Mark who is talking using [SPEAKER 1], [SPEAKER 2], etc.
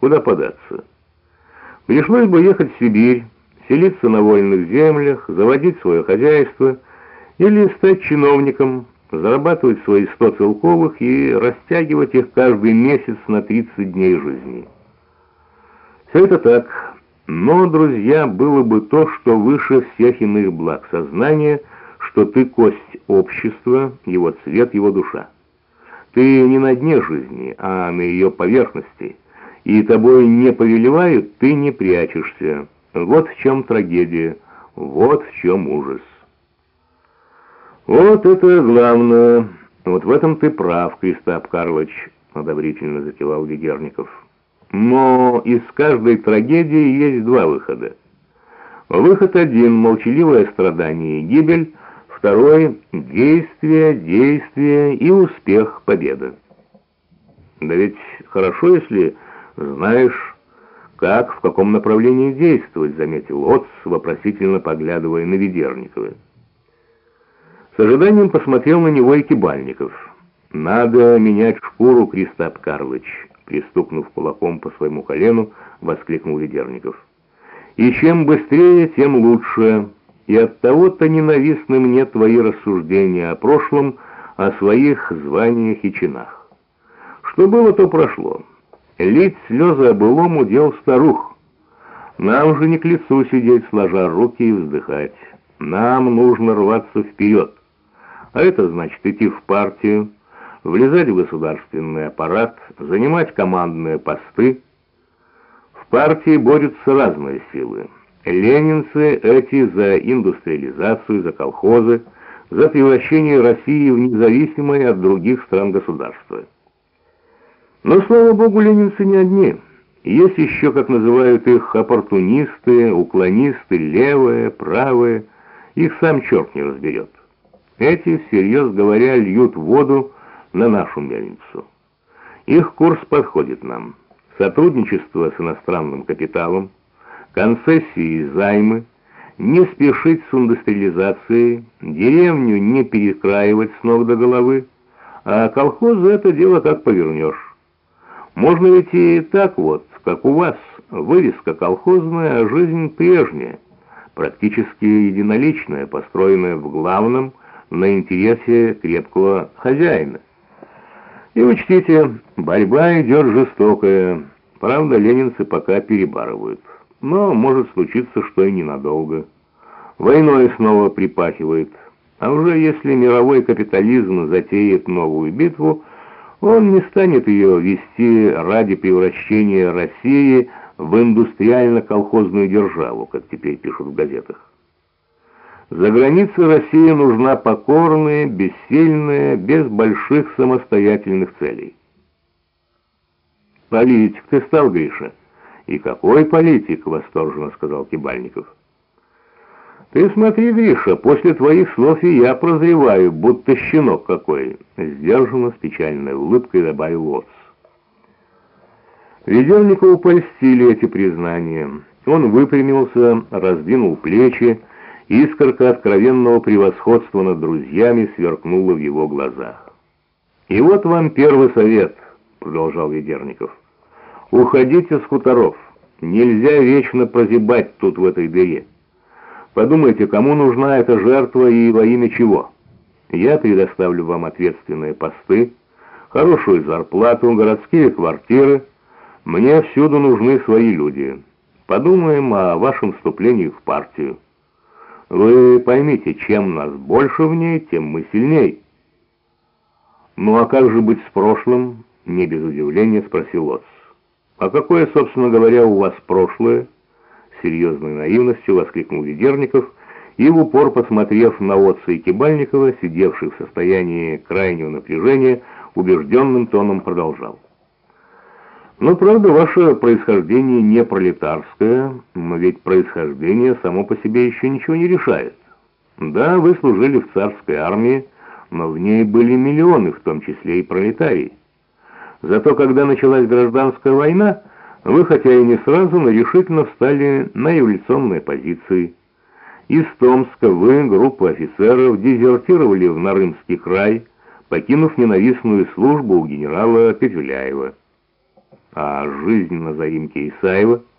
[SPEAKER 1] Куда податься? Пришлось бы ехать в Сибирь, селиться на вольных землях, заводить свое хозяйство или стать чиновником, зарабатывать свои сто целковых и растягивать их каждый месяц на 30 дней жизни. Все это так, но, друзья, было бы то, что выше всех иных благ сознания, что ты кость общества, его цвет, его душа. Ты не на дне жизни, а на ее поверхности, и тобой не повелевают, ты не прячешься. Вот в чем трагедия, вот в чем ужас. Вот это главное. Вот в этом ты прав, Кристап Карлович, одобрительно закивал Ведерников. Но из каждой трагедии есть два выхода. Выход один — молчаливое страдание и гибель, второй — действие, действие и успех, победа. Да ведь хорошо, если знаешь «Как, в каком направлении действовать?» — заметил Отц, вопросительно поглядывая на Ведерникова. С ожиданием посмотрел на него и Кибальников. «Надо менять шкуру, Кристап Карлыч», — пристукнув кулаком по своему колену, воскликнул Ведерников. «И чем быстрее, тем лучше. И от того-то ненавистны мне твои рассуждения о прошлом, о своих званиях и чинах. Что было, то прошло». Лить слезы о былом удел старух. Нам же не к лицу сидеть, сложа руки и вздыхать. Нам нужно рваться вперед. А это значит идти в партию, влезать в государственный аппарат, занимать командные посты. В партии борются разные силы. Ленинцы эти за индустриализацию, за колхозы, за превращение России в независимое от других стран государства. Но, слава богу, ленинцы не одни. Есть еще, как называют их, оппортунисты, уклонисты, левые, правые. Их сам черт не разберет. Эти, всерьез говоря, льют воду на нашу мельницу. Их курс подходит нам. Сотрудничество с иностранным капиталом, концессии и займы, не спешить с индустриализацией, деревню не перекраивать с ног до головы, а колхозы это дело как повернешь. Можно ведь и так вот, как у вас, вывеска колхозная, а жизнь прежняя, практически единоличная, построенная в главном на интересе крепкого хозяина. И учтите, борьба идет жестокая, правда, ленинцы пока перебарывают, но может случиться, что и ненадолго. Войной снова припахивает, а уже если мировой капитализм затеет новую битву, он не станет ее вести ради превращения России в индустриально-колхозную державу, как теперь пишут в газетах. За границей России нужна покорная, бессильная, без больших самостоятельных целей. «Политик ты стал, Гриша?» «И какой политик?» — восторженно сказал Кибальников. «Ты смотри, Гриша, после твоих слов и я прозреваю, будто щенок какой!» Сдержанно, с печальной улыбкой добавил Отц. Ведерникову польстили эти признания. Он выпрямился, раздвинул плечи, искорка откровенного превосходства над друзьями сверкнула в его глазах. «И вот вам первый совет», — продолжал Ведерников. «Уходите с хуторов. Нельзя вечно прозябать тут в этой дыре». Подумайте, кому нужна эта жертва и во имя чего? Я предоставлю вам ответственные посты, хорошую зарплату, городские квартиры. Мне всюду нужны свои люди. Подумаем о вашем вступлении в партию. Вы поймите, чем нас больше в ней, тем мы сильней. Ну а как же быть с прошлым? Не без удивления спросил Отц. А какое, собственно говоря, у вас прошлое? Серьезной наивностью воскликнул Ведерников и, в упор посмотрев на отца и Кибальникова, сидевших в состоянии крайнего напряжения, убежденным тоном продолжал. «Но, правда, ваше происхождение не пролетарское, но ведь происхождение само по себе еще ничего не решает. Да, вы служили в царской армии, но в ней были миллионы, в том числе и пролетарии. Зато когда началась гражданская война, вы, хотя и не сразу, но решительно встали на эволюционные позиции. Из Томска вы, группа офицеров, дезертировали в Нарымский край, покинув ненавистную службу у генерала Петюляева. А жизнь на заимке Исаева —